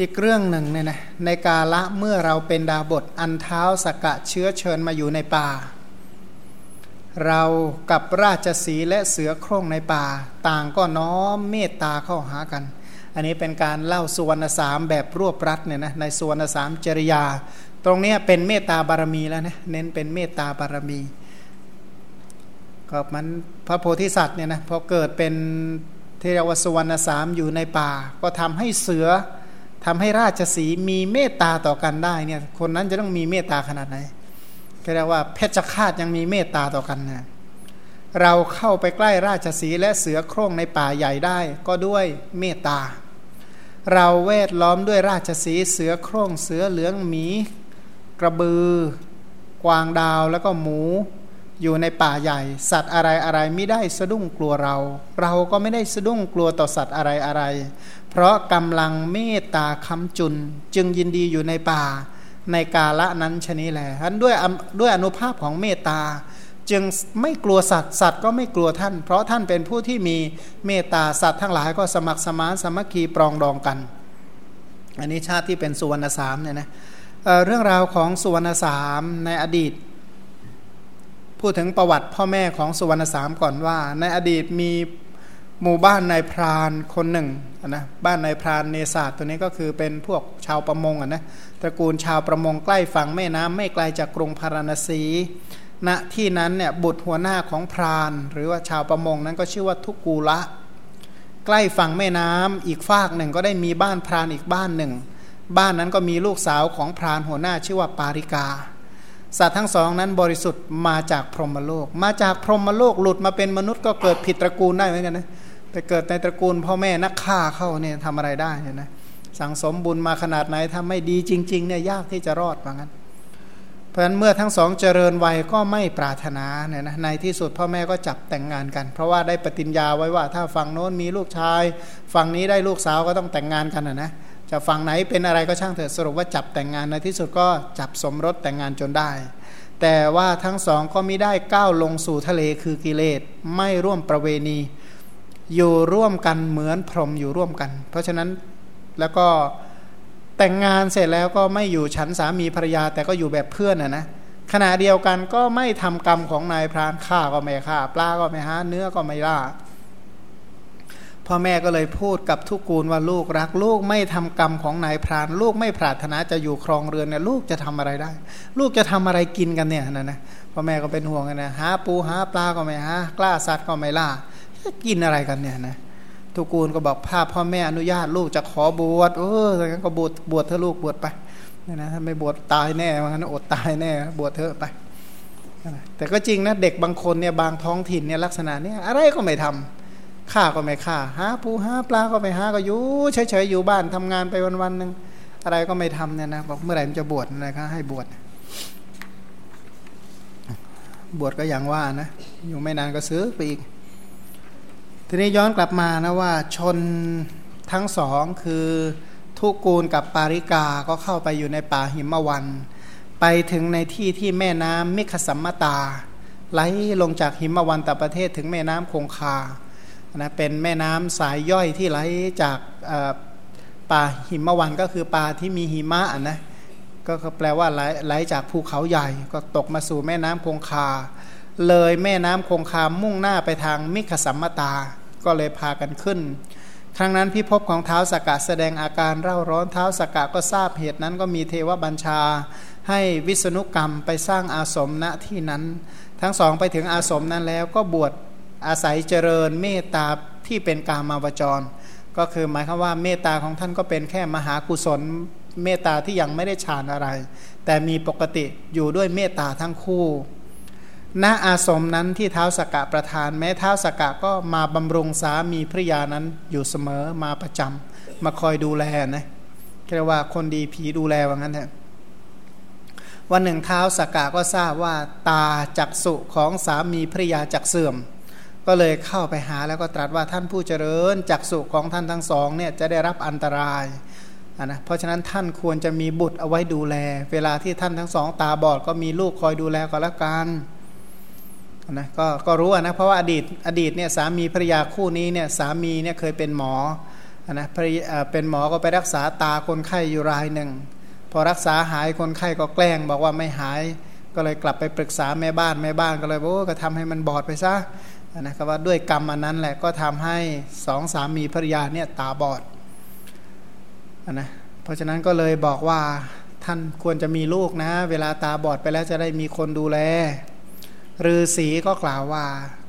อีกเรื่องหนึ่งเนี่ยนะในกาละเมื่อเราเป็นดาบทอันเท้าสกกะเชื้อเชิญมาอยู่ในป่า เรากับราชสีและเสือโคร่งในป่า ต่างก็น้อมเมตตาเข้าหากัน อันนี้เป็นการเล่าสุวรรณสามแบบรวบรัดเนี่ยนะในสุวรรณสามจริยา ตรงนี้เป็นเมตตาบารมีแล้วนะเน้นเป็นเมตตาบารมีก็มันพระโพธิสัตว์เนี่ยนะพอเกิดเป็นเทววสุวรรณสามอยู่ในป่า ก็ทำให้เสือ ทำให้ราชสีมีเมตตาต่อกันได้เนี่ยคนนั้นจะต้องมีเมตตาขนาดไหนก็เรียกว่าเพชฌฆาตยังมีเมตตาต่อกันนะเราเข้าไปใกล้ราชสีและเสือโคร่งในป่าใหญ่ได้ ก็ด้วยเมตตา เราเวทล้อมด้วยราชสีเสือโคร่งเสือเหลืองหมี กระบือ กวางดาวแล้วก็หมู อยู่ในป่าใหญ่ สัตว์อะไรอะไรไม่ได้สะดุ้งกลัวเรา เราก็ไม่ได้สะดุ้งกลัวต่อสัตว์อะไรอะไร เพราะกำลังเมตตาคำจุนจึงยินดีอยู่ในป่าในกาละนั้นชนิแหละท่านด้วยด้วยอนุภาพของเมตตา จึงไม่กลัวสัตว์สัตว์ก็ไม่กลัวท่าน เพราะท่านเป็นผู้ที่มีเมตตาสัตว์ทั้งหลายก็สมัครสมานสมัคคีปรองดองกัน อันนี้ชาติที่เป็นสุวรรณสามเนี่ยนะเเรื่องราวของสุวรรณสามในอดีต พูดถึงประวัติพ่อแม่ของสุวรรณสามก่อนว่า ในอดีตมี หมู่บ้านนายพรานคนหนึ่งนะบ้านนายพรานเนศาสตัวนี้ก็คือเป็นพวกชาวประมงอะนะตระกูลชาวประมงใกล้ฝั่งแม่น้ำไม่ไกลจากกรุงพาราณสีณที่นั้นเนี่ยบุตรหัวหน้าของพราน หรือว่าชาวประมงนั้นก็ชื่อว่าทุกูละ ใกล้ฝั่งแม่น้ำอีกฝากหนึ่งก็ได้มีบ้านพรานอีกบ้านหนึ่ง บ้านนั้นก็มีลูกสาวของพรานหัวหน้าชื่อว่าปาริกาสัตว์ทั้งสองนั้นบริสุทธิ์มาจากพรหมโลก มาจากพรหมโลกหลุดมาเป็นมนุษย์ก็เกิดผิดตระกูลได้เหมือนกันนะ ไปเกิดในตระกูลพ่อแม่นักฆ่าเข้าเนี่ยทำอะไรได้เนี่ยนะสั่งสมบุญมาขนาดไหนทำไม่ดีจริงๆเนี่ยยากที่จะรอดเหมือนกันเพราะฉะนั้นเมื่อทั้งสองเจริญวัยก็ไม่ปรารถนาเนี่ยนะในที่สุดพ่อแม่ก็จับแต่งงานกัน เพราะว่าได้ปฏิญญาไว้ว่า ถ้าฝั่งโน้นมีลูกชายฝั่งนี้ได้ลูกสาวก็ต้องแต่งงานกันนะนะจะฝั่งไหนเป็นอะไรก็ช่างเถอะสรุปว่าจับแต่งงานในที่สุดก็จับสมรสแต่งงานจนได้ แต่ว่าทั้งสองก็ไม่ได้ก้าวลงสู่ทะเลคือกิเลสไม่ร่วมประเวณี อยู่ร่วมกันเหมือนพรหมอยู่ร่วมกัน เพราะฉะนั้นแล้วก็แต่งงานเสร็จแล้วก็ไม่อยู่ฉันสามีภรรยาแต่ก็อยู่แบบเพื่อนนะนะขณะเดียวกันก็ไม่ทำกรรมของนายพรานฆ่าก็ไม่ฆ่า ปลาก็ไม่หาเนื้อก็ไม่ล่าพ่อแม่ก็เลยพูดกับทุกูลว่าลูกรักลูกไม่ทำกรรมของนายพราน ลูกไม่ปรารถนาจะอยู่ครองเรือนเนี่ยลูกจะทำอะไรได้ ลูกจะทำอะไรกินกันเนี่ยนะนะพ่อแม่ก็เป็นห่วงกันนะหาปูหาปลาก็ไม่หากล้าสัตว์ก็ไม่ล่า กินอะไรกันเนี่ยนะทุกูลก็บอกภาพพ่อแม่อนุญาตลูกจะขอบวชเอออย่างนั้นก็บวชบวชเธอลูกบวชไปนี่นะถ้าไม่บวชตายแน่ว่างั้นอดตายแน่ บวชเธอไปแต่ก็จริงนะเด็กบางคนเนี่ยบางท้องถิ่นเนี่ยลักษณะเนี้อะไรก็ไม่ทำฆ่าก็ไม่ฆ่าหาปูหาปลาก็ไม่หาก็อยู่เฉยๆอยู่บ้านทำงานไปวันๆหนึ่งอะไรก็ไม่ทำเนี่ยนะบอกเมื่อไหร่มันจะบวชนะครับให้บวชบวชก็อย่างว่านะอยู่ไม่นานก็ซื้อไปอีก ทีนี้ย้อนกลับมานะว่าชนทั้งสองคือทุกูลกับปาริกาก็เข้าไปอยู่ในป่าหิมวัน ไปถึงในที่ที่แม่น้ำมิขสัมมตา ไหลลงจากหิมวันตประเทศถึงแม่น้ำคงคานะเป็นแม่น้ำสายย่อยที่ไหลจากป่าหิมวันก็คือป่าที่มีหิมะนะก็แปลว่าไหลไหลจากภูเขาใหญ่ ก็ตกมาสู่แม่น้ำคงคา เลยแม่น้ำคงคามุ่งหน้าไปทางมิขสัมมตา ก็เลยพากันขึ้น ครั้งนั้นพิภพของเท้าสกกะแสดงอาการเร่าร้อนเท้าสกกะก็ทราบเหตุนั้นก็มีเทวบัญชา ให้วิษณุกรรมไปสร้างอาสมณที่นั้น ทั้งสองไปถึงอาสมนั้นแล้วก็บวชอาศัยเจริญเมตตาที่เป็นกามาวจร ก็คือหมายความว่าเมตตาของท่านก็เป็นแค่มหากุศลเมตตาที่ยังไม่ได้ฌานอะไร แต่มีปกติอยู่ด้วยเมตตาทั้งคู่ ณอาสมนั้นที่เท้าสกกะประธาน แม้เท้าสกกะก็มาบำรุงสามีภริยานั้นอยู่เสมอมาประจำมาคอยดูแลนะเรียกว่าคนดีผีดูแลว่างั้นเถอะวันหนึ่งเท้าสกกะก็ทราบว่าตาจักสุของสามีภริยาจักเสื่อม ก็เลยเข้าไปหาแล้วก็ตรัสว่าท่านผู้เจริญจักสุของท่านทั้งสองเนี่ยจะได้รับอันตรายนะเพราะฉะนั้นท่านควรจะมีบุตรเอาไว้ดูแล เวลาที่ท่านทั้งสองตาบอดก็มีลูกคอยดูแลก็แล้วกัน นะก็ก็รู้นะเพราะว่าอดีตอดีตเนี่ยสามีภรรยาคู่นี้เนี่ยสามีเนี่ยเคยเป็นหมอนะเป็นหมอก็ไปรักษาตาคนไข้อยู่รายหนึ่ง พอรักษาหายคนไข้ก็แกล้ง บอกว่าไม่หาย ก็เลยกลับไปปรึกษาแม่บ้านแม่บ้านก็เลยบอกก็ทำให้มันบอดไปซะนะครับว่าด้วยกรรมอันนั้นแหละก็ทำให้สองสามีภรรยาเนี่ยตาบอดนะเพราะฉะนั้นก็เลยบอกว่าท่านควรจะมีลูกนะ เวลาตาบอดไปแล้วจะได้มีคนดูแล ฤาษีก็กล่าวว่า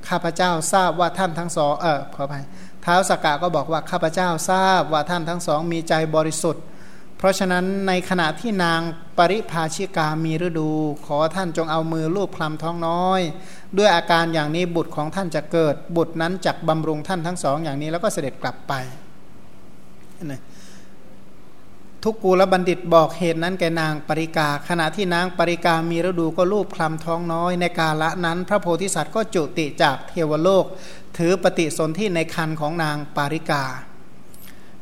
ข้าพเจ้าทราบว่าท่านทั้งสองเออขออภัยท้าวสกกะก็บอกว่าข้าพเจ้าทราบว่าท่านทั้งสองมีใจบริสุทธิ์ เพราะฉะนั้นในขณะที่นางปริภาชิกามีฤดู ขอท่านจงเอามือลูบคลำท้องน้อย ด้วยอาการอย่างนี้บุตรของท่านจะเกิด บุตรนั้นจักบำรุงท่านทั้งสองอย่างนี้แล้วก็เสด็จกลับไปนะ ทุกกูลบัณฑิตบอกเหตุนั้นแกนางปริกา ขณะที่นางปริกามีฤดูก็รูปคลำท้องน้อยในกาละนั้น พระโพธิสัตว์ก็จุติจากเทวโลก ถือปฏิสนธิในคันของนางปริกา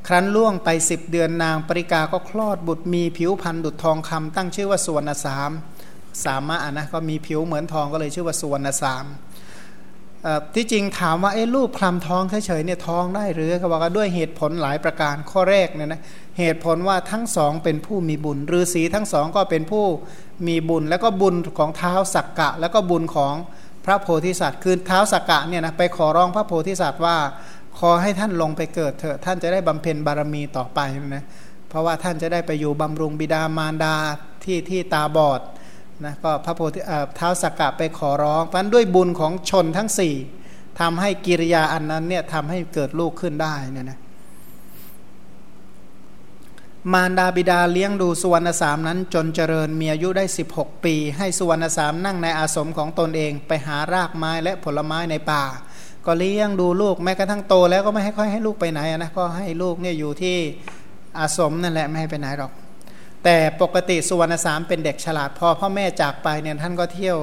ครั้นล่วงไปสิบเดือนนางปริกาก็คลอดบุตรมีผิวพันธุ์ดุจทองคำตั้งชื่อว่าสุวรรณสาม สามะนะก็มีผิวเหมือนทองก็เลยชื่อว่าสุวรรณสาม ที่จริงถามว่าไอ้รูปคลำท้องเฉยๆเนี่ยท้องได้หรือเขาบอกว่าด้วยเหตุผลหลายประการข้อแรกเนี่ยนะเหตุผลว่าทั้งสองเป็นผู้มีบุญฤาษีทั้งสองก็เป็นผู้มีบุญ แล้วก็บุญของเท้าสักกะ แล้วก็บุญของพระโพธิสัตว์คือเท้าสักกะเนี่ยนะไปขอร้องพระโพธิสัตว์ว่า ขอให้ท่านลงไปเกิดเถอะท่านจะได้บำเพ็ญบารมีต่อไปนะเพราะว่าท่านจะได้ไปอยู่บำรุงบิดามารดาที่ที่ตาบอด นะก็พระโพธิเท้าสกกะไปขอร้องเพราะด้วยบุญของชนทั้งสี่ทำให้กิริยาอันนั้นเนี่ยทำให้เกิดลูกขึ้นได้เนี่ยนะมารดาบิดาเลี้ยงดูสุวรรณสามนั้นจนเจริญมีอายุได้ 16 ปี ให้สุวรรณสามนั่งในอาสมของตนเองไปหารากไม้และผลไม้ในป่า ก็เลี้ยงดูลูกแม้กระทั่งโตแล้วก็ไม่ให้ค่อยให้ลูกไปไหนนะก็ให้ลูกเนี่ยอยู่ที่อาสมนั่นแหละไม่ให้ไปไหนหรอก แต่ปกติสุวรรณสามเป็นเด็กฉลาดพอพ่อแม่จากไปเนี่ยท่านก็เที่ยว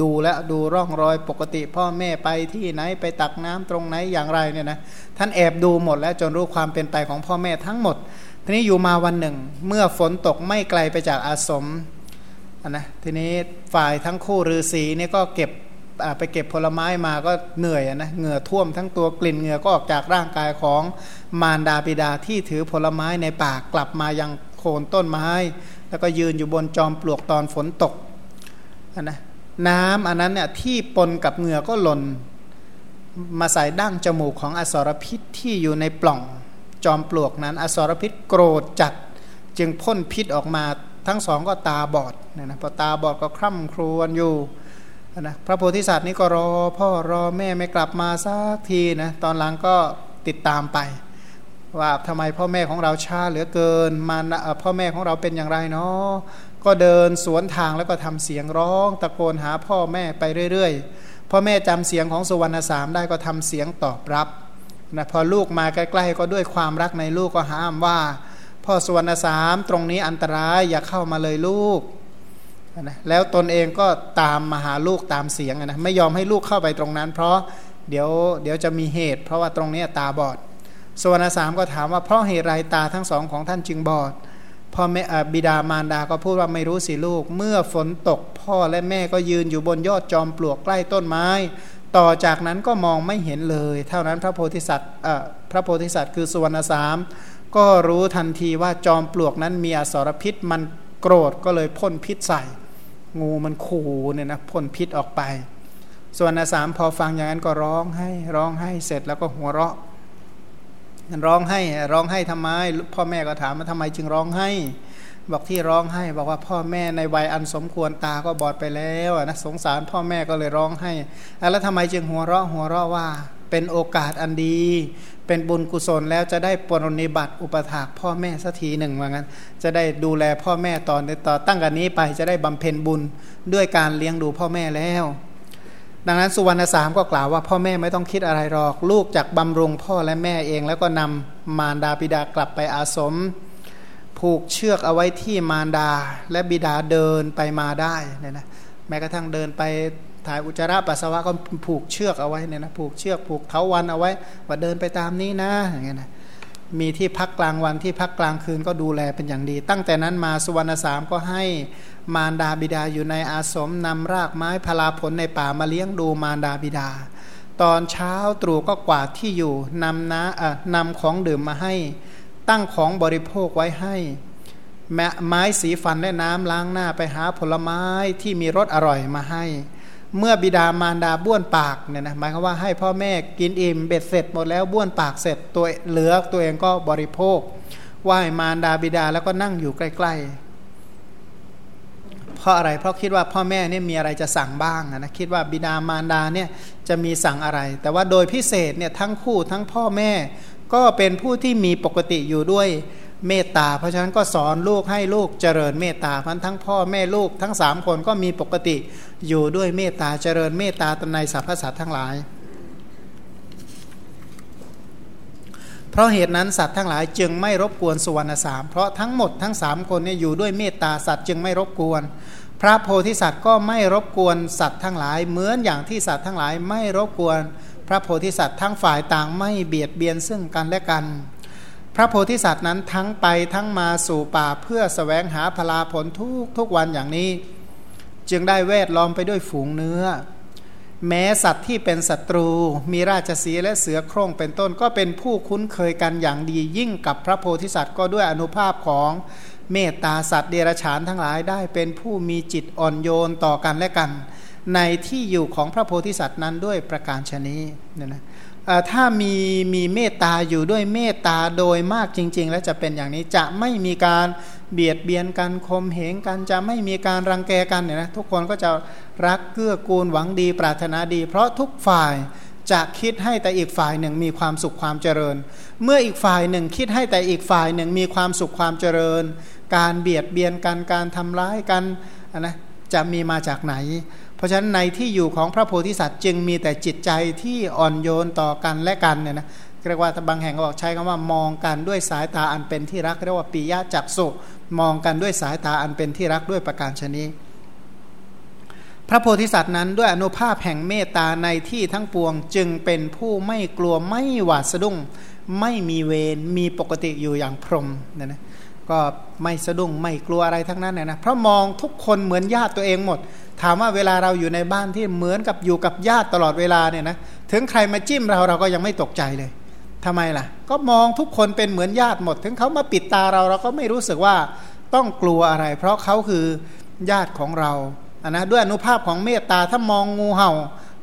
ดูแลดูร่องรอยปกติ พ่อแม่ไปที่ไหนไปตักน้ำตรงไหนอย่างไรเนี่ยนะท่านแอบดูหมดแล้วจนรู้ความเป็นไปของพ่อแม่ทั้งหมด ทีนี้อยู่มาวันหนึ่ง เมื่อฝนตกไม่ไกลไปจากอาสมนะทีนี้ฝ่ายทั้งคู่ฤาษีนี่ก็เก็บไปเก็บผลไม้มาก็เหนื่อยนะเหงื่อท่วมทั้งตัวกลิ่นเหงื่อก็ออกจากร่างกายของมารดาบิดาที่ถือผลไม้ในปากกลับมายัง โคนต้นไม้ แล้วก็ยืนอยู่บนจอมปลวกตอนฝนตกนะน้ำอันนั้นเนี่ยที่ปนกับเหงื่อก็หล่นมาใส่ดั้งจมูกของอสรพิษที่อยู่ในปล่องจอมปลวกนั้น อสรพิษโกรธจัด จึงพ่นพิษออกมาทั้งสองก็ตาบอดนี่ยนะพอตาบอดก็คร่ำครวญอยู่นะพระโพธิสัตว์นี่ก็รอพ่อรอแม่ไม่กลับมาสักทีนะตอนหลังก็ติดตามไป ว่าทำไมพ่อแม่ของเราช้าเหลือเกินมาพ่อแม่ของเราเป็นอย่างไรเนาะก็เดินสวนทางแล้วก็ทำเสียงร้อง ตะโกนหาพ่อแม่ไปเรื่อยๆ พ่อแม่จำเสียงของสุวรรณสามได้ก็ทำเสียงตอบรับนะพอลูกมาใกล้ๆ ก็ด้วยความรักในลูกก็ห้ามว่า พ่อสุวรรณสามตรงนี้อันตรายอย่าเข้ามาเลยลูกนะแล้วตนเองก็ตามมาหาลูกตามเสียงนะไม่ยอมให้ลูกเข้าไปตรงนั้น เพราะเดี๋ยวเดี๋ยวจะมีเหตุ เพราะว่าตรงนี้ตาบอด สุวรรณสามก็ถามว่าเพราะเหตุไรตาทั้งสองของท่านจึงบอดพ่อแม่บิดามารดาก็พูดว่าไม่รู้สิลูก เมื่อฝนตกพ่อและแม่ก็ยืนอยู่บนยอดจอมปลวกใกล้ต้นไม้ ต่อจากนั้นก็มองไม่เห็นเลย เท่านั้นพระโพธิสัตว์พระโพธิสัตว์คือสุวรรณสามก็รู้ทันทีว่าจอมปลวกนั้นมีอสรพิษมันโกรธก็เลยพ่นพิษใส่ งูมันขู่เนี่ยนะพ่นพิษออกไป ส่วนสามพอฟังอย่างนั้นก็ร้องให้ร้องให้เสร็จแล้วก็หัวเราะ ร้องให้ร้องให้ทำไม พ่อแม่ก็ถามว่าทำไมจึงร้องให้ บอกที่ร้องให้ บอกว่าพ่อแม่ในวัยอันสมควรตาก็บอดไปแล้วนะสงสารพ่อแม่ก็เลยร้องให้ แล้วทำไมจึงหัวเราะหัวเราะว่า เป็นโอกาสอันดี เป็นบุญกุศลแล้วจะได้ปรนิบัติอุปถากพ่อแม่สักทีหนึ่งว่างั้น จะได้ดูแลพ่อแม่ตอนต่อตั้งกันนี้ไปจะได้บำเพ็ญบุญด้วยการเลี้ยงดูพ่อแม่แล้ว ดังนั้นสุวรรณสามก็กล่าวว่าพ่อแม่ไม่ต้องคิดอะไรหรอก ลูกจากบำรุงพ่อและแม่เอง แล้วก็นำมารดาบิดากลับไปอาสม ผูกเชือกเอาไว้ที่มารดาและบิดาเดินไปมาได้เนี่ยนะแม้กระทั่งเดินไปถ่ายอุจจาระปัสสาวะก็ผูกเชือกเอาไว้เนี่ยนะผูกเชือกผูกเท้าวันเอาไว้ ว่าเดินไปตามนี้นะอย่างเงี้ยนะมีที่พักกลางวันที่พักกลางคืนก็ดูแลเป็นอย่างดี ตั้งแต่นั้นมาสุวรรณสามก็ให้ มารดาบิดาอยู่ในอาสมนำรากไม้พลาผลในป่ามาเลี้ยงดูมารดาบิดา ตอนเช้าตรู่ก็กวาดที่อยู่นำน้านำของดื่มมาให้ ตั้งของบริโภคไว้ให้ไม้สีฟันและน้ำล้างหน้าไปหาผลไม้ที่มีรสอร่อยมาให้ เมื่อบิดามารดาบ้วนปากเนี่ยนะหมายความว่าให้พ่อแม่กินอิ่มเบ็ดเสร็จหมดแล้วบ้วนปากเสร็จตัวเหลือตัวเองก็บริโภคไหว้มารดาบิดาแล้วก็นั่งอยู่ใกล้ ๆ เพราะอะไรเพราะคิดว่าพ่อแม่เนี่ยมีอะไรจะสั่งบ้างนะคิดว่าบิดามารดาเนี่ยจะมีสั่งอะไร แต่ว่าโดยพิเศษเนี่ยทั้งคู่ทั้งพ่อแม่ ก็เป็นผู้ที่มีปกติอยู่ด้วยเมตตา เพราะฉะนั้นก็สอนลูกให้ลูกเจริญเมตตาพันทั้งพ่อแม่ลูกทั้งสามคนก็มีปกติอยู่ด้วยเมตตาเจริญเมตตาตในสรรพสัตว์ทั้งหลาย เพราะเหตุนั้นสัตว์ทั้งหลายจึงไม่รบกวนสุวรรณสามเพราะทั้งหมดทั้งสามคนเนี่ยอยู่ด้วยเมตตาสัตว์จึงไม่รบกวน พระโพธิสัตว์ก็ไม่รบกวนสัตว์ทั้งหลาย เหมือนอย่างที่สัตว์ทั้งหลายไม่รบกวน พระโพธิสัตว์ทั้งฝ่ายต่างไม่เบียดเบียนซึ่งกันและกัน พระโพธิสัตว์นั้นทั้งไปทั้งมาสู่ป่าเพื่อสแสวงหาพลาผลทุกทุกวันอย่างนี้ จึงได้แวดล้อมไปด้วยฝูงเนื้อ แม้สัตว์ที่เป็นศัตรู มีราชสีและเสือโคร่งเป็นต้นก็เป็นผู้คุ้นเคยกันอย่างดียิ่งกับพระโพธิสัตว์ก็ด้วยอนุภาพของ เมตตาสัตว์เดรัจฉานทั้งหลายได้เป็นผู้มีจิตอ่อนโยนต่อกันและกัน ในที่อยู่ของพระโพธิสัตว์นั้นด้วยประการชนีเนี่ยนะถ้ามีมีเมตตาอยู่ด้วยเมตตาโดยมากจริง ๆ แล้วจะเป็นอย่างนี้จะไม่มีการเบียดเบียนกันคมเหงกันจะไม่มีการรังแกกันเนี่ยนะทุกคนก็จะรักเกื้อกูลหวังดีปรารถนาดี เพราะทุกฝ่ายจะคิดให้แต่อีกฝ่ายหนึ่งมีความสุขความเจริญ เมื่ออีกฝ่ายหนึ่งคิดให้แต่อีกฝ่ายหนึ่งมีความสุขความเจริญ การเบียดเบียนกันการทำร้ายกันนะจะมีมาจากไหน เพราะฉะนั้นในที่อยู่ของพระโพธิสัตว์จึงมีแต่จิตใจที่อ่อนโยนต่อกันและกันเนี่ยนะเรียกว่าบางแห่งก็บอกใช้คำว่ามองกันด้วยสายตาอันเป็นที่รักเรียกว่าปิยะจักสุมองกันด้วยสายตาอันเป็นที่รักด้วยประการชนีพระโพธิสัตว์นั้นด้วยอนุภาพแห่งเมตตาในที่ทั้งปวงจึงเป็นผู้ไม่กลัวไม่หวาดสะดุ้ง ไม่มีเวรมีปกติอยู่อย่างพรหมนะนะ ก็ไม่สะดุ้งไม่กลัวอะไรทั้งนั้นนะนะเพราะมองทุกคนเหมือนญาติตัวเองหมด ถามว่าเวลาเราอยู่ในบ้านที่เหมือนกับอยู่กับญาติตลอดเวลาเนี่ยนะถึงใครมาจิ้มเราเราก็ยังไม่ตกใจเลยทำไมล่ะ ก็มองทุกคนเป็นเหมือนญาติหมด ถึงเขามาปิดตาเราเราก็ไม่รู้สึกว่าต้องกลัวอะไร เพราะเขาคือญาติของเราอันนะด้วยอนุภาพของเมตตาถ้ามองงูเห่า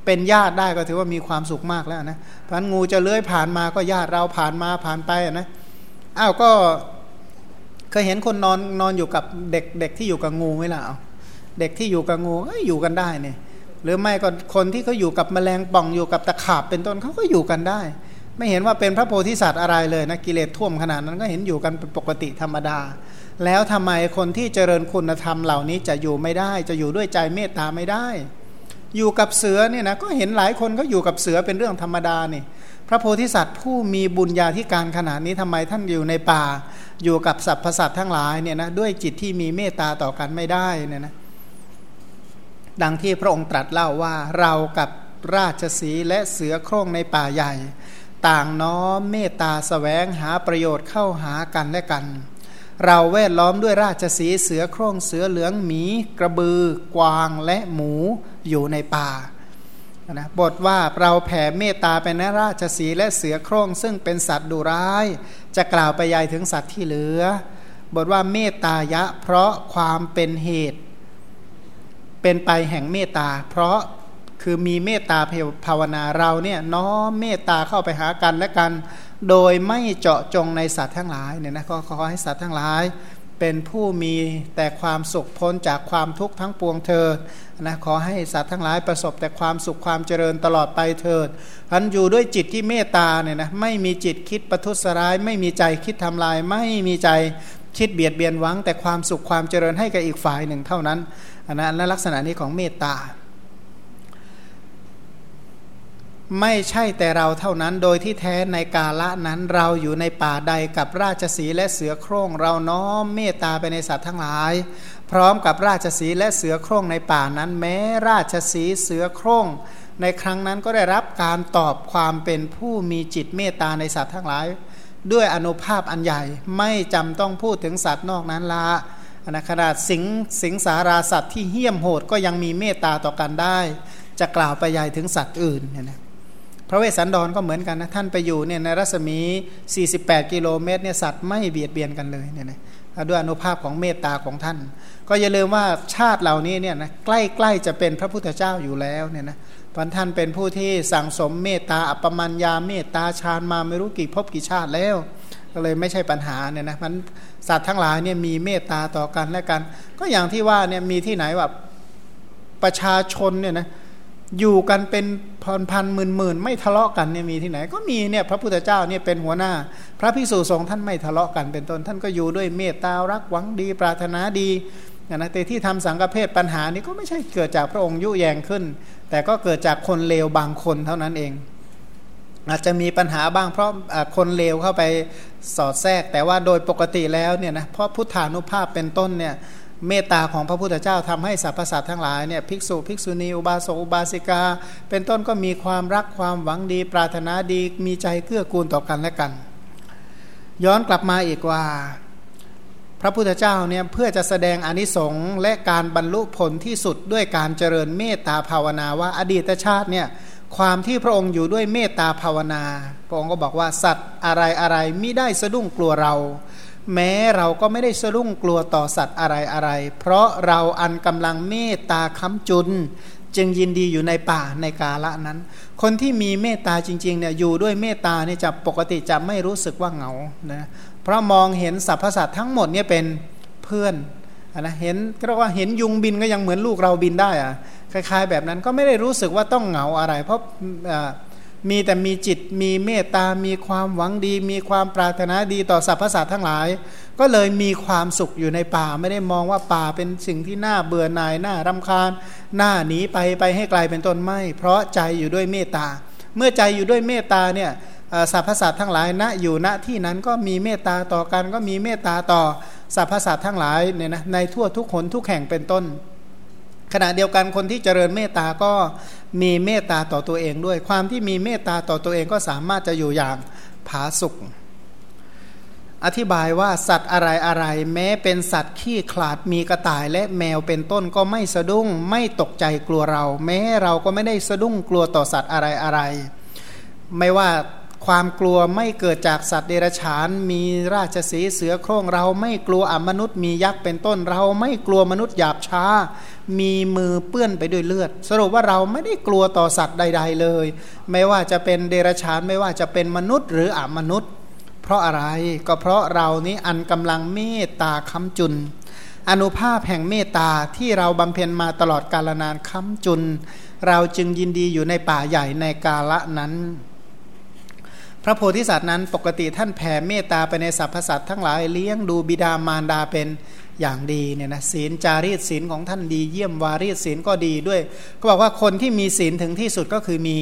เป็นญาติได้ก็ถือว่ามีความสุขมากแล้วนะพันงูจะเลื้อยผ่านมาก็ญาติเราผ่านมาผ่านไปนะอ้าวก็ เคยเห็นคนนอนนอนอยู่กับเด็กเด็กที่อยู่กับงูไหมล่ะเด็กที่อยู่กับงูอยู่กันได้เนี่ยหรือไม่ก็คนที่เขาอยู่กับแมลงป่องอยู่กับตะขาบเป็นต้นเขาก็อยู่กันได้ ไม่เห็นว่าเป็นพระโพธิสัตว์อะไรเลยนะกิเลสท่วมขนาดนั้นก็เห็นอยู่กันเป็นปกติธรรมดา แล้วทำไมคนที่เจริญคุณธรรมเหล่านี้จะอยู่ไม่ได้ จะอยู่ด้วยใจเมตตาไม่ได้ อยู่กับเสือเนี่ยนะก็เห็นหลายคนก็อยู่กับเสือเป็นเรื่องธรรมดานี่ พระโพธิสัตว์ผู้มีบุญญาธิการขนาดนี้ทำไมท่านอยู่ในป่า อยู่กับสรรพสัตว์ทั้งหลายเนี่ยนะด้วยจิตที่มีเมตตาต่อกันไม่ได้เนี่ยนะดังที่พระองค์ตรัสเล่าว่าเรากับราชสีและเสือโคร่งในป่าใหญ่ ต่างน้อมเมตตาสแสวงหาประโยชน์เข้าหากันและกัน เราแวดล้อมด้วยราชสีเสือโคร่งเสือเหลืองหมี กระบือ กวางและหมูอยู่ในป่า นะบทว่าเราแผ่เมตตาไปในราชสีและเสือโคร่งซึ่งเป็นสัตว์ดุร้าย จะกล่าวไปยายถึงสัตว์ที่เหลือ บทว่าเมตตายะ เพราะความเป็นเหตุ เป็นไปแห่งเมตตา เพราะคือมีเมตตาภาวนาเราเนี่ยน้อมเมตตาเข้าไปหากันและกัน โดยไม่เจาะจงในสัตว์ทั้งหลายเนี่ยนะก็ขอให้สัตว์ทั้งหลาย เป็นผู้มีแต่ความสุขพ้นจากความทุกข์ทั้งปวงเธอนะขอให้สัตว์ทั้งหลายประสบแต่ความสุขความเจริญตลอดไปเถิดพันอยู่ด้วยจิตที่เมตตาเนี่ยนะไม่มีจิตคิดประทุษร้าย ไม่มีใจคิดทำลาย ไม่มีใจคิดเบียดเบียนหวัง แต่ความสุขความเจริญให้กับอีกฝ่ายหนึ่งเท่านั้นอันนั้นลักษณะนี้ของเมตตา ไม่ใช่แต่เราเท่านั้นโดยที่แท้ในกาละนั้นเราอยู่ในป่าใดกับราชสีและเสือโคร่งเราน้อมเมตตาไปในสัตว์ทั้งหลาย พร้อมกับราชสีและเสือโคร่งในป่านั้น แม้ราชสีเสือโคร่งในครั้งนั้นก็ได้รับการตอบความเป็นผู้มีจิตเมตตาในสัตว์ทั้งหลาย ด้วยอนุภาพอันใหญ่ไม่จำต้องพูดถึงสัตว์นอกนั้นละนะขนาดสิงสิงสาราสัตว์ที่เหี้ยมโหดก็ยังมีเมตตาต่อกันได้ จะกล่าวไปใหญ่ถึงสัตว์อื่นเนี่ยนะ พระเวสสันดรก็เหมือนกันนะท่านไปอยู่เนี่ยในรัศมี 48 กิโลเมตรเนี่ยสัตว์ไม่เบียดเบียนกันเลยเนี่ยนะด้วยอนุภาพของเมตตาของท่าน ก็อย่าลืมว่าชาติเหล่านี้เนี่ยนะใกล้ๆจะเป็นพระพุทธเจ้าอยู่แล้วเนี่ยนะพราะท่านเป็นผู้ที่สั่งสมเมตตาอัปปมัญญาเมตตาฌานมาไม่รู้กี่ภพกี่ชาติแล้ว ก็เลยไม่ใช่ปัญหาเนี่ยนะมันสัตว์ทั้งหลายเนี่ยมีเมตตาต่อกันและกัน ก็อย่างที่ว่าเนี่ยมีที่ไหนว่าประชาชนเนี่ยนะ อยู่กันเป็นพันพันหมื่นหมื่นไม่ทะเลาะกันเนี่ยมีที่ไหน ก็มีเนี่ยพระพุทธเจ้าเนี่ยเป็นหัวหน้า พระพิสุสงฆ์ท่านไม่ทะเลาะกันเป็นต้น ท่านก็อยู่ด้วยเมตตารักหวังดีปรารถนาดีนะแต่ที่ทำสังฆเพศปัญหานี้ก็ไม่ใช่เกิดจากพระองค์ยุแยงขึ้น แต่ก็เกิดจากคนเลวบางคนเท่านั้นเอง อาจจะมีปัญหาบ้างเพราะคนเลวเข้าไปสอดแทรก แต่ว่าโดยปกติแล้วเนี่ยนะเพราะพุทธานุภาพเป็นต้นเนี่ย เมตตาของพระพุทธเจ้าทำให้สรรพสัตว์ทั้งหลายเนี่ยภิกษุภิกษุณีอุบาสกอุบาสิกา เป็นต้นก็มีความรักความหวังดี ปรารถนาดีมีใจเกื้อกูลต่อกันและกัน ย้อนกลับมาอีกว่า พระพุทธเจ้าเนี่ยเพื่อจะแสดงอนิสงส์และการบรรลุผลที่สุดด้วยการเจริญเมตตาภาวนาว่าอดีตชาติเนี่ยความที่พระองค์อยู่ด้วยเมตตาภาวนา พระองค์ก็บอกว่าสัตว์อะไรอะไรมิได้สะดุ้งกลัวเรา แม้เราก็ไม่ได้สะดุ้งกลัวต่อสัตว์อะไรอะไร เพราะเราอันกำลังเมตตาค้ำจุน จึงยินดีอยู่ในป่าในกาละนั้น คนที่มีเมตตาจริงๆเนี่ยอยู่ด้วยเมตตาเนี่ยจะปกติจะไม่รู้สึกว่าเหงานะเพราะมองเห็นสรรพสัตว์ทั้งหมดเนี่ยเป็นเพื่อนนะเห็นก็เรียกว่าเห็นยุงบินก็ยังเหมือนลูกเราบินได้อะคล้าย ๆ แบบนั้นก็ไม่ได้รู้สึกว่าต้องเหงาอะไร เพราะ มีแต่มีจิตมีเมตตา มีความหวังดี มีความปรารถนาดีต่อสรรพสัตว์ทั้งหลาย ก็เลยมีความสุขอยู่ในป่าไม่ได้มองว่าป่าเป็นสิ่งที่น่าเบื่อหน่ายน่ารำคาญหน้าหนีไปไปให้ไกลเป็นต้นไม่ เพราะใจอยู่ด้วยเมตตา เมื่อใจอยู่ด้วยเมตตาเนี่ยสรรพสัตว์ทั้งหลายณอยู่ณที่นั้นก็มีเมตตาต่อกันก็มีเมตตาต่อสรรพสัตว์ทั้งหลายเนี่ยนะในทั่วทุกคนทุกแห่งเป็นต้น ขณะเดียวกันคนที่เจริญเมตตาก็มีเมตตาต่อตัวเองด้วย ความที่มีเมตตาต่อตัวเองก็สามารถจะอยู่อย่างผาสุกอธิบายว่าสัตว์อะไรอะไรแม้เป็นสัตว์ขี้ขลาดมีกระต่ายและแมวเป็นต้นก็ไม่สะดุ้ง ไม่ตกใจกลัวเรา แม้เราก็ไม่ได้สะดุ้งกลัวต่อสัตว์อะไรอะไร ไม่ว่า ความกลัวไม่เกิดจากสัตว์เดรัจฉาน มีราชสีเสือโคร่งเราไม่กลัวอมนุษย์มียักษ์เป็นต้น เราไม่กลัวมนุษย์หยาบช้า มีมือเปื้อนไปด้วยเลือด สรุปว่าเราไม่ได้กลัวต่อสัตว์ใด ๆเลย ไม่ว่าจะเป็นเดรัจฉานไม่ว่าจะเป็นมนุษย์หรืออมนุษย์ เพราะอะไรก็เพราะเรานี้อันกำลังเมตตาค้ำจุน อนุภาพแห่งเมตตาที่เราบำเพ็ญมาตลอดกาลนานค้ำจุน เราจึงยินดีอยู่ในป่าใหญ่ในกาละนั้น พระโพธิสัตว์นั้นปกติท่านแผ่เมตตาไปในสรรพสัตว์ทั้งหลายเลี้ยงดูบิดามารดาเป็นอย่างดีเนี่ยนะศีลจารีตศีลของท่านดีเยี่ยมวารีตศีลก็ดีด้วย ก็บอกว่าคนที่มีศีลถึงที่สุดก็คือมี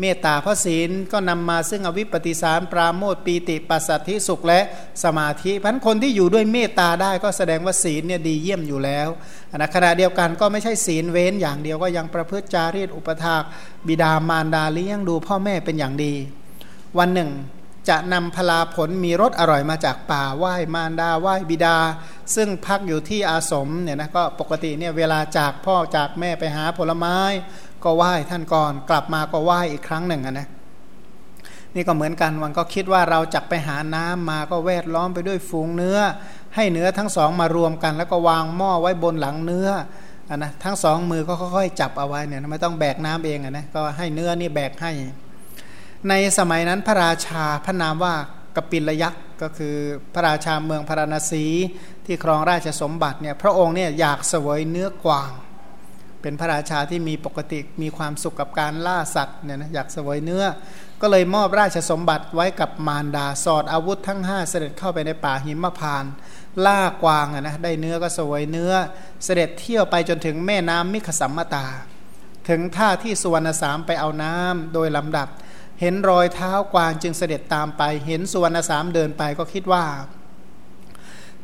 เมตตาเพราะศีลก็นำมาซึ่งอวิปปิสารปราโมทปีติปัสสัทธิสุขและสมาธิพันคนที่อยู่ด้วยเมตตาได้ก็แสดงว่าศีลเนี่ยดีเยี่ยมอยู่แล้วนะขณะเดียวกันก็ไม่ใช่ศีลเว้นอย่างเดียวก็ยังประพฤติจารีตอุปถากบิดามารดาเลี้ยงดูพ่อแม่เป็นอย่างดี วันหนึ่ง จะนำพลาผลมีรสอร่อยมาจากป่าไหว้มารดาไหว้บิดา ซึ่งพักอยู่ที่อาสมเนี่ยนะก็ปกติเนี่ยเวลาจากพ่อจากแม่ไปหาผลไม้ ก็ไหว้ท่านก่อน กลับมาก็ไหว้อีกครั้งหนึ่งนะนี่ก็เหมือนกันวันก็คิดว่าเราจักไปหาน้ำมาก็แวดล้อมไปด้วยฝูงเนื้อ ให้เนื้อทั้งสองมารวมกัน แล้วก็วางหม้อไว้บนหลังเนื้อนะทั้งสองมือก็ค่อยๆจับเอาไว้เนี่ยไม่ต้องแบกน้ำเองนะก็ให้เนื้อนี่แบกให้ ในสมัยนั้นพระราชาพระนามว่ากปิลยักษ์ก็คือพระราชาเมืองพาราณสีที่ครองราชสมบัติเนี่ยพระองค์เนี่ยอยากเสวยเนื้อกวาง เป็นพระราชาที่มีปกติมีความสุขกับการล่าสัตว์เนี่ยนะอยากเสวยเนื้อ ก็เลยมอบราชสมบัติไว้กับมารดาสอดอาวุธทั้งห้าเสด็จเข้าไปในป่าหิมพานล่ากวางนะได้เนื้อก็เสวยเนื้อ เสด็จเที่ยวไปจนถึงแม่น้ำมิขสัมมตา ถึงท่าที่สุวรรณสามไปเอาน้ำโดยลำดับ เห็นรอยเท้ากวางจึงเสด็จตามไป เห็นสุวรรณสามเดินไปก็คิดว่า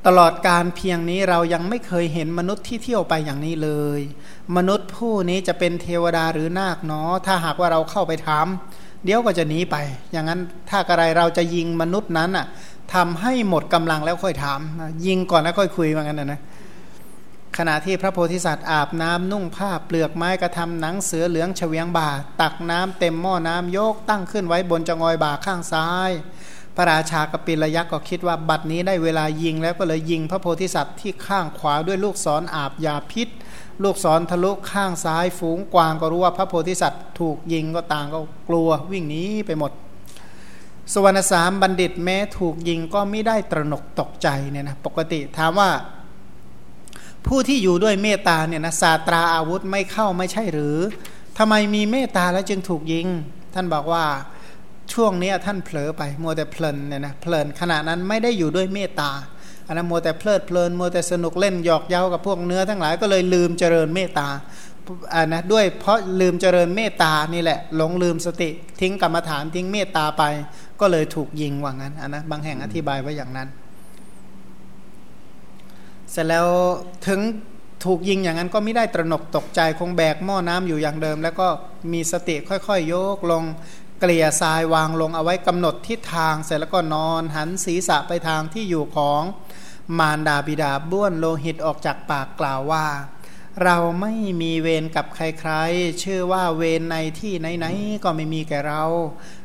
ตลอดการเพียงนี้เรายังไม่เคยเห็นมนุษย์ที่เที่ยวไปอย่างนี้เลย มนุษย์ผู้นี้จะเป็นเทวดาหรือนาคเนาะถ้าหากว่าเราเข้าไปถาม เดี๋ยวก็จะหนีไป อย่างนั้นถ้ากระไรเราจะยิงมนุษย์นั้นอะทำให้หมดกำลังแล้วค่อยถาม ยิงก่อนแล้วค่อยคุยว่างั้นนะนะ ขณะที่พระโพธิสัตว์อาบน้ำนุ่งผ้าเปลือกไม้กระทำหนังเสือเหลืองเฉวียงบ่า ตักน้ำเต็มหม้อน้ำโยกตั้งขึ้นไว้บนจงอยบ่าข้างซ้าย พระราชากปิลยักษ์ก็คิดว่าบัดนี้ได้เวลายิงแล้วก็เลยยิงพระโพธิสัตว์ที่ข้างขวาด้วยลูกศรออาบยาพิษ ลูกศรทะลุข้างซ้ายฝูงกวางก็รู้ว่าพระโพธิสัตว์ถูกยิงก็ต่างก็กลัววิ่งหนีไปหมดสวรรณสามบัณฑิตแม้ถูกยิงก็ไม่ได้ตระหนกตกใจเนี่ยนะปกติถามว่า ผู้ที่อยู่ด้วยเมตตาเนี่ยนะศาสตราอาวุธไม่เข้าไม่ใช่หรือทำไมมีเมตตาแล้วจึงถูกยิง ท่านบอกว่าช่วงนี้ท่านเผลอไปมัวแต่เพลินเนี่ยนะเพลินขณะนั้นไม่ได้อยู่ด้วยเมตตาอันนั้นมัวแต่เพลิดเพลินมัวแต่สนุกเล่นหยอกเย้ากับพวกเนื้อทั้งหลายก็เลยลืมเจริญเมตตาอ่านะด้วยเพราะลืมเจริญเมตตานี่แหละหลงลืมสติ ทิ้งกรรมฐานทิ้งเมตตาไป ก็เลยถูกยิงว่างั้นอันนะบางแห่งอธิบายไว้อย่างนั้น เสร็จแล้วถึงถูกยิงอย่างนั้นก็ไม่ได้ตระหนกตกใจคงแบกหม้อน้ำอยู่อย่างเดิม แล้วก็มีสติค่อยๆโยกลงเกลี่ยทรายวางลงเอาไว้กำหนดทิศทางเสร็จแล้วก็นอนหันศีรษะไปทางที่อยู่ของมารดาบิดาบ้วนโลหิตออกจากปากกล่าวว่า เราไม่มีเวรกับใครๆ ชื่อว่าเวรในที่ไหนๆ ก็ไม่มีแก่เรา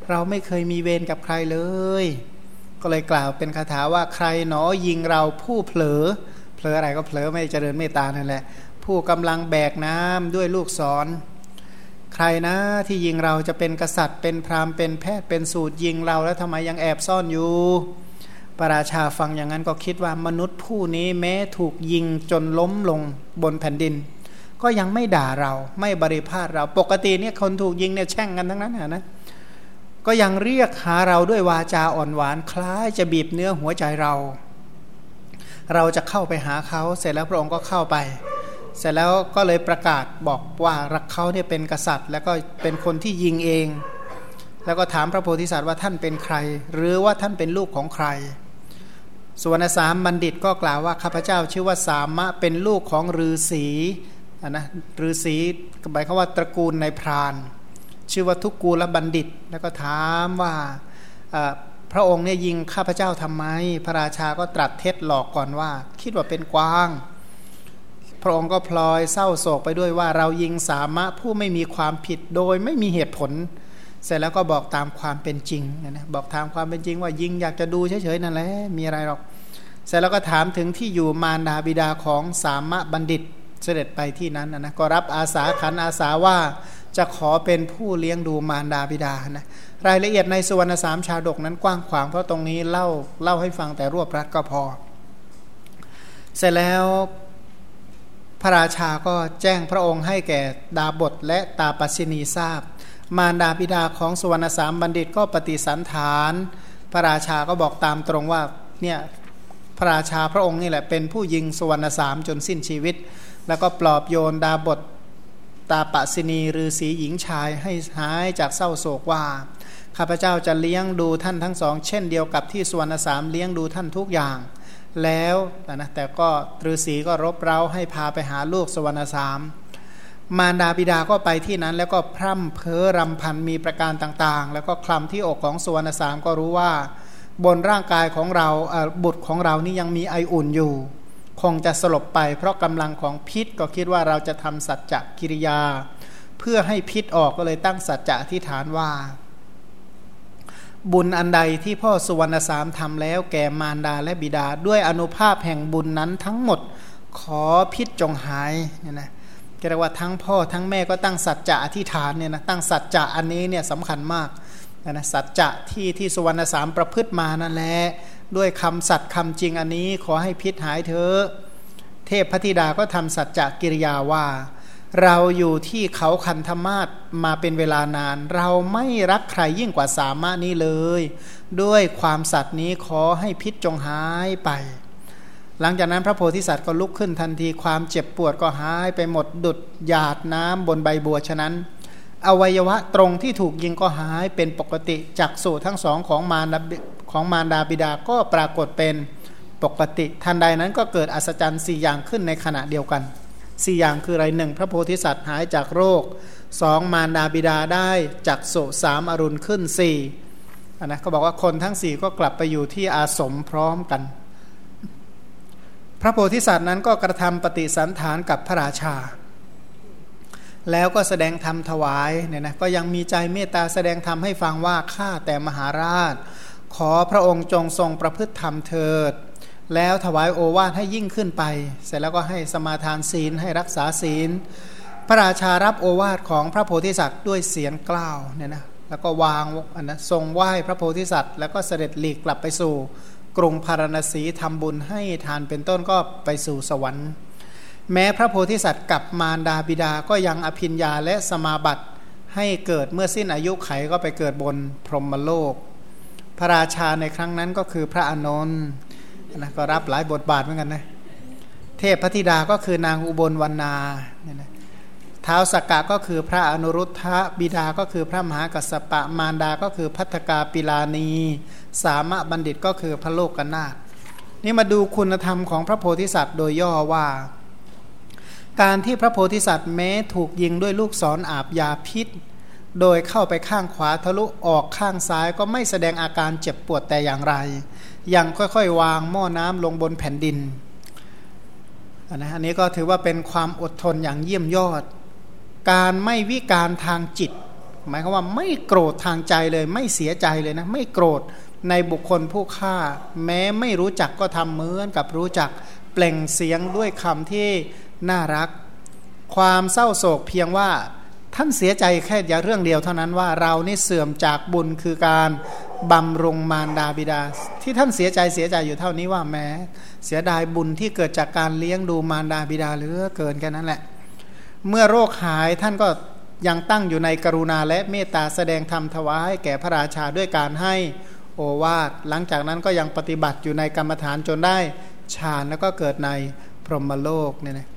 เราไม่เคยมีเวรกับใครเลย ก็เลยกล่าวเป็นคาถาว่าใครหนอยิงเราผู้เผลอ ลออะไรก็เผลอไม่เจริญเมตตานั่นแหละ ผู้กำลังแบกน้ำด้วยลูกศร ใครนะที่ยิงเราจะเป็นกษัตริย์ เป็นพราหมณ์เป็นแพทย์เป็นสูตรยิงเราแล้วทำไมยังแอบซ่อนอยู่พระราชาฟังอย่างนั้นก็คิดว่ามนุษย์ผู้นี้แม้ถูกยิงจนล้มลงบนแผ่นดิน ก็ยังไม่ด่าเราไม่บริพาทเราปกติเนี่ยคนถูกยิงเนี่ยแช่งกันทั้งนั้นนะก็ยังเรียกหาเราด้วยวาจาอ่อนหวานคล้ายจะบีบเนื้อหัวใจเรา เราจะเข้าไปหาเขาเสร็จแล้วพระองค์ก็เข้าไป เสร็จแล้วก็เลยประกาศบอกว่ารักเขาเนี่ยเป็นกษัตริย์ แล้วก็เป็นคนที่ยิงเอง แล้วก็ถามพระโพธิสัตว์ว่าท่านเป็นใคร หรือว่าท่านเป็นลูกของใครสุวรรณสามบัณฑิตก็กล่าวว่าข้าพเจ้าชื่อว่าสามะเป็นลูกของฤาษีนะฤาษีหมายความว่าตระกูลในพราน ชื่อว่าทุกกูลบัณฑิต แล้วก็ถามว่า ระองค์เนี่ยยิงข้าพเจ้าทำไม พระราชาก็ตรัสเท็จหลอกก่อนว่า คิดว่าเป็นกวาง พระองค์ก็พลอยเศร้าโศกไปด้วยว่าเรายิงสามะผู้ไม่มีความผิดโดยไม่มีเหตุผล เสร็จแล้วก็บอกตามความเป็นจริงนะบอกตามความเป็นจริงว่ายิงอยากจะดูเฉยๆนั่นแหละมีอะไรหรอก เสร็จแล้วก็ถามถึงที่อยู่มารดาบิดาของสามะบัณฑิตเสด็จไปที่นั้นนะก็รับอาสาขันอาสาว่า จะขอเป็นผู้เลี้ยงดูมารดาบิดานะรายละเอียดในสุวรรณสามชาดกนั้นกว้างขวางเพราะตรงนี้เล่าเล่าให้ฟังแต่รวบรัดก็พอ เสร็จแล้วพระราชาก็แจ้งพระองค์ให้แก่ดาบทและตาปัสินีทราบ มารดาบิดาของสุวรรณสามบัณฑิตก็ปฏิสันฐาน พระราชาก็บอกตามตรงว่าเนี่ยพระราชาพระองค์นี่แหละเป็นผู้ยิงสุวรรณสามจนสิ้นชีวิต แล้วก็ปลอบโยนดาบท ตาปะสินีหรือสีหญิงชายให้หายจากเศร้าโศกว่า ข้าพเจ้าจะเลี้ยงดูท่านทั้งสอง เช่นเดียวกับที่สวนสามเลี้ยงดูท่านทุกอย่าง แล้วนะแต่ก็ตรศีก็รบเร้าให้พาไปหาลูกสวรรสามมารดาบิดาก็ไปที่นั้นแล้วก็พร่ำเพ้อรำพันมีประการต่างๆ แล้วก็คลำที่อกของสวรรสามก็รู้ว่า บนร่างกายของเราบุตรของเรานี่ยังมีไออุ่นอยู่ คงจะสลบไป เพราะกำลังของพิษก็คิดว่าเราจะทำสัจจะกิริยา เพื่อให้พิษออกก็เลยตั้งสัจจะที่ฐานว่า บุญอันใดที่พ่อสุวรรณสามทำแล้วแก่มารดาและบิดา ด้วยอนุภาพแห่งบุญนั้นทั้งหมดขอพิษจงหายเนี่ยนะเรียกว่าทั้งพ่อทั้งแม่ก็ตั้งสัจจะอธิษฐานเนี่ยนะตั้งสัจจะอันนี้เนี่ยสำคัญมากนะสัจจะที่ที่สุวรรณสามประพฤติมานั่นแหละ ด้วยคำสัตย์คำจริงอันนี้ขอให้พิษหายเถอะเทพพธิดาก็ทำสัจจะกิริยาว่า เราอยู่ที่เขาคันธมาศมาเป็นเวลานาน เราไม่รักใครยิ่งกว่าสามานี้เลย ด้วยความสัตย์นี้ขอให้พิษจงหายไป หลังจากนั้นพระโพธิสัตว์ก็ลุกขึ้นทันทีความเจ็บปวดก็หายไปหมดดุดหยาดน้ำบนใบบัวฉะนั้นอวัยวะตรงที่ถูกยิงก็หายเป็นปกติจักสูทั้งสองของมาร ของมารดาบิดาก็ปรากฏเป็นปกติทันใดนั้นก็เกิดอัศจรรย์สี่อย่างขึ้นในขณะเดียวกันสี่อย่างคืออะไรหนึ่งพระโพธิสัตว์หายจากโรคสองมารดาบิดาได้จากโศสามอรุณขึ้นสี่นะก็บอกว่าคนทั้งสี่ก็กลับไปอยู่ที่อาสมพร้อมกัน พระโพธิสัตว์นั้นก็กระทำปฏิสันฐานกับพระราชา แล้วก็แสดงธรรมถวายเนี่ยนะก็ยังมีใจเมตตาแสดงธรรมให้ฟังว่าข้าแต่มหาราช ขอพระองค์จงทรงประพฤติธรรมเถิด แล้วถวายโอวาทให้ยิ่งขึ้นไป เสร็จแล้วก็ให้สมาทานศีลให้รักษาศีล พระราชารับโอวาทของพระโพธิสัตว์ด้วยเสียงกล้าวเนี่ยนะแล้วก็วางอันนะทรงไหว้พระโพธิสัตว์ แล้วก็เสด็จหลีกกลับไปสู่ กรุงพาราณสีทำบุญให้ทานเป็นต้นก็ไปสู่สวรรค์ แม้พระโพธิสัตว์กับมารดาบิดาก็ยังอภิญญาและสมาบัติให้เกิดเมื่อสิ้นอายุไขก็ไปเกิดบนพรหมโลก พระราชาในครั้งนั้นก็คือพระอานนท์นะก็รับหลายบทบาทเหมือนกันนะเทพพธิดาก็คือนางอุบลวรรณาเนี่ยนะท้าวสกกะก็คือพระอนุรุทธะบิดาก็คือพระมหากัสสปะมารดาก็คือพัฒกาปิลานี สามะบัณฑิตก็คือพระโลกกนาถนี่มาดูคุณธรรมของพระโพธิสัตว์โดยย่อว่า การที่พระโพธิสัตว์แม้ถูกยิงด้วยลูกศรออาบยาพิษ โดยเข้าไปข้างขวาทะลุออกข้างซ้ายก็ไม่แสดงอาการเจ็บปวดแต่อย่างไร ยังค่อยๆ วางหม้อน้ำลงบนแผ่นดินอันนี้ก็ถือว่าเป็นความอดทนอย่างเยี่ยมยอด การไม่วิการทางจิต หมายความว่าไม่โกรธทางใจเลย ไม่เสียใจเลยนะไม่โกรธในบุคคลผู้ฆ่า แม้ไม่รู้จักก็ทำเหมือนกับรู้จักเปล่งเสียงด้วยคำที่น่ารัก ความเศร้าโศกเพียงว่า ท่านเสียใจแค่อย่าเรื่องเดียวเท่านั้นว่าเรานี่เสื่อมจากบุญคือการบำรุงมารดาบิดา ที่ท่านเสียใจเสียใจอยู่เท่านี้ว่าแม้ เสียดายบุญที่เกิดจากการเลี้ยงดูมารดาบิดาเหลือเกินแค่นั้นแหละ เมื่อโรคหายท่านก็ยังตั้งอยู่ในกรุณาและเมตตาแสดงธรรมถวายแก่พระราชาด้วยการให้โอวาทหลังจากนั้นก็ยังปฏิบัติอยู่ในกรรมฐานจนได้ฌานแล้วก็เกิดในพรหมโลกเนี่ยนะ